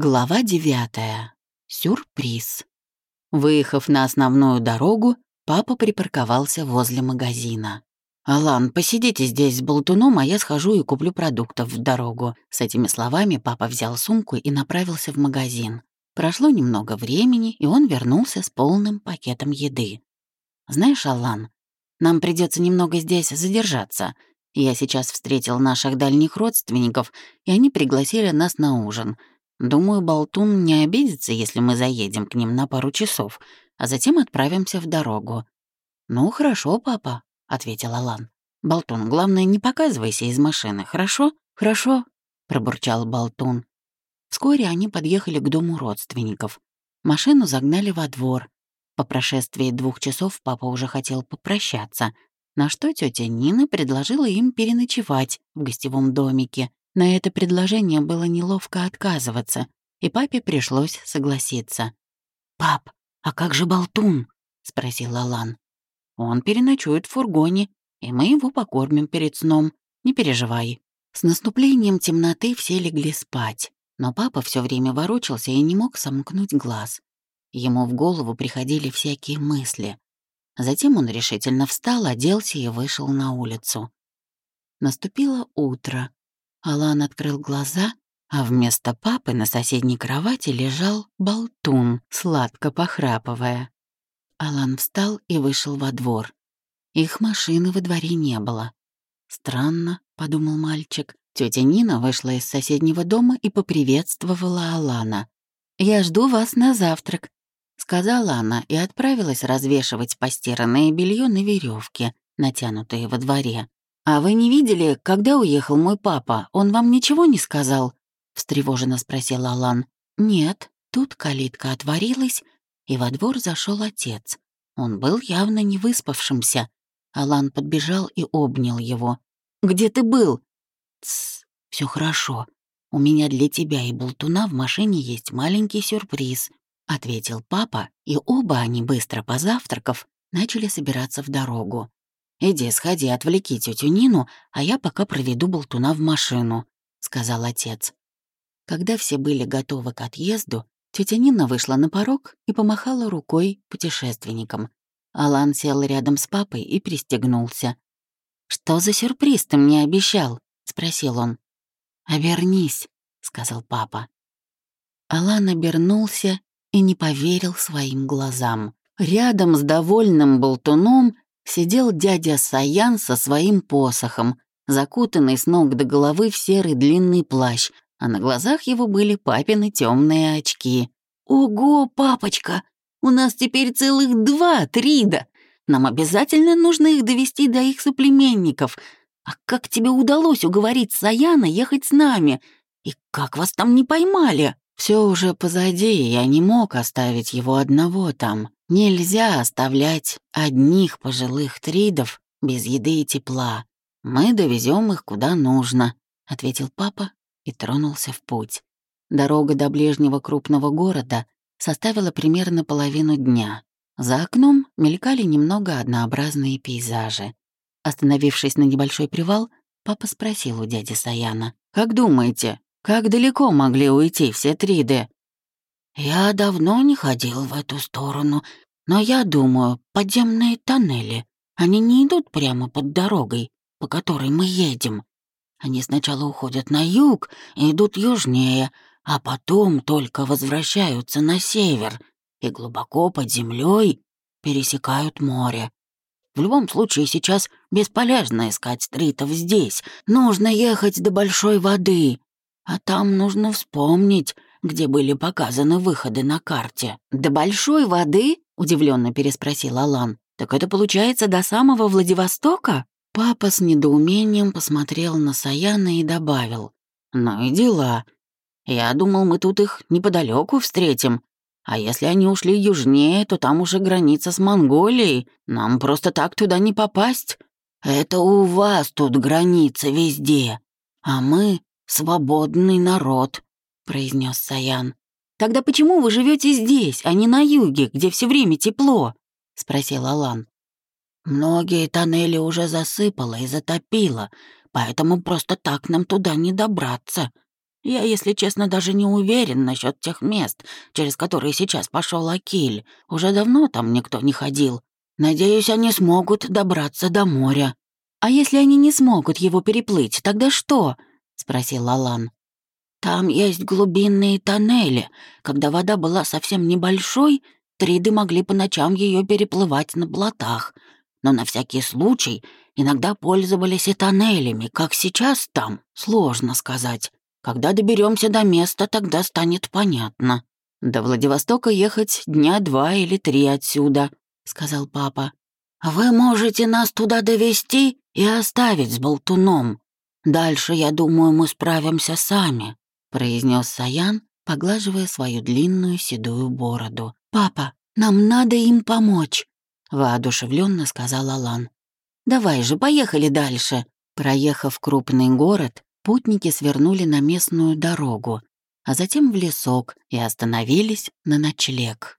Глава девятая. Сюрприз. Выехав на основную дорогу, папа припарковался возле магазина. «Алан, посидите здесь с болтуном, а я схожу и куплю продуктов в дорогу». С этими словами папа взял сумку и направился в магазин. Прошло немного времени, и он вернулся с полным пакетом еды. «Знаешь, Алан, нам придется немного здесь задержаться. Я сейчас встретил наших дальних родственников, и они пригласили нас на ужин — Думаю, Болтун не обидится, если мы заедем к ним на пару часов, а затем отправимся в дорогу. «Ну, хорошо, папа», — ответил Алан. «Болтун, главное, не показывайся из машины, хорошо?» «Хорошо», — пробурчал Болтун. Вскоре они подъехали к дому родственников. Машину загнали во двор. По прошествии двух часов папа уже хотел попрощаться, на что тетя Нина предложила им переночевать в гостевом домике. На это предложение было неловко отказываться, и папе пришлось согласиться. «Пап, а как же Болтун?» — спросил Алан. «Он переночует в фургоне, и мы его покормим перед сном. Не переживай». С наступлением темноты все легли спать, но папа все время ворочался и не мог сомкнуть глаз. Ему в голову приходили всякие мысли. Затем он решительно встал, оделся и вышел на улицу. Наступило утро, Алан открыл глаза, а вместо папы на соседней кровати лежал болтун, сладко похрапывая. Алан встал и вышел во двор. Их машины во дворе не было. «Странно», — подумал мальчик. Тетя Нина вышла из соседнего дома и поприветствовала Алана. «Я жду вас на завтрак», — сказала она и отправилась развешивать постиранное белье на веревке, натянутые во дворе. «А вы не видели, когда уехал мой папа? Он вам ничего не сказал?» — встревоженно спросил Алан. «Нет». Тут калитка отворилась, и во двор зашел отец. Он был явно не выспавшимся. Алан подбежал и обнял его. «Где ты был?» «Тсс, все хорошо. У меня для тебя и болтуна в машине есть маленький сюрприз», — ответил папа, и оба они, быстро позавтракав, начали собираться в дорогу. «Иди, сходи, отвлеки тетю Нину, а я пока проведу болтуна в машину», — сказал отец. Когда все были готовы к отъезду, тетя Нина вышла на порог и помахала рукой путешественникам. Алан сел рядом с папой и пристегнулся. «Что за сюрприз ты мне обещал?» — спросил он. «Обернись», — сказал папа. Алан обернулся и не поверил своим глазам. Рядом с довольным болтуном сидел дядя Саян со своим посохом, закутанный с ног до головы в серый длинный плащ, а на глазах его были папины темные очки. «Ого, папочка! У нас теперь целых два трида! Нам обязательно нужно их довести до их соплеменников. А как тебе удалось уговорить Саяна ехать с нами? И как вас там не поймали?» Все уже позади, я не мог оставить его одного там. Нельзя оставлять одних пожилых тридов без еды и тепла. Мы довезем их куда нужно, ответил папа и тронулся в путь. Дорога до ближнего крупного города составила примерно половину дня. За окном мелькали немного однообразные пейзажи. Остановившись на небольшой привал, папа спросил у дяди Саяна. «Как думаете, как далеко могли уйти все триды?» «Я давно не ходил в эту сторону, но я думаю, подземные тоннели, они не идут прямо под дорогой, по которой мы едем. Они сначала уходят на юг и идут южнее, а потом только возвращаются на север и глубоко под землей пересекают море. В любом случае сейчас бесполезно искать стритов здесь. Нужно ехать до большой воды, а там нужно вспомнить, где были показаны выходы на карте. «До большой воды?» — удивленно переспросил Алан. «Так это получается до самого Владивостока?» Папа с недоумением посмотрел на Саяна и добавил. «Ну и дела. Я думал, мы тут их неподалеку встретим. А если они ушли южнее, то там уже граница с Монголией. Нам просто так туда не попасть. Это у вас тут граница везде. А мы свободный народ», — произнес Саян. «Тогда почему вы живете здесь, а не на юге, где все время тепло?» — спросил Алан. «Многие тоннели уже засыпало и затопило, поэтому просто так нам туда не добраться. Я, если честно, даже не уверен насчет тех мест, через которые сейчас пошел Акиль. Уже давно там никто не ходил. Надеюсь, они смогут добраться до моря. А если они не смогут его переплыть, тогда что? спросил Алан. Там есть глубинные тоннели. Когда вода была совсем небольшой, триды могли по ночам ее переплывать на плотах. Но на всякий случай иногда пользовались и тоннелями. Как сейчас там, сложно сказать. Когда доберемся до места, тогда станет понятно. До Владивостока ехать дня два или три отсюда, сказал папа. Вы можете нас туда довести и оставить с болтуном. Дальше, я думаю, мы справимся сами, произнес Саян, поглаживая свою длинную седую бороду. Папа, нам надо им помочь, воодушевленно сказал Алан. Давай же, поехали дальше. Проехав крупный город, путники свернули на местную дорогу, а затем в лесок и остановились на ночлег.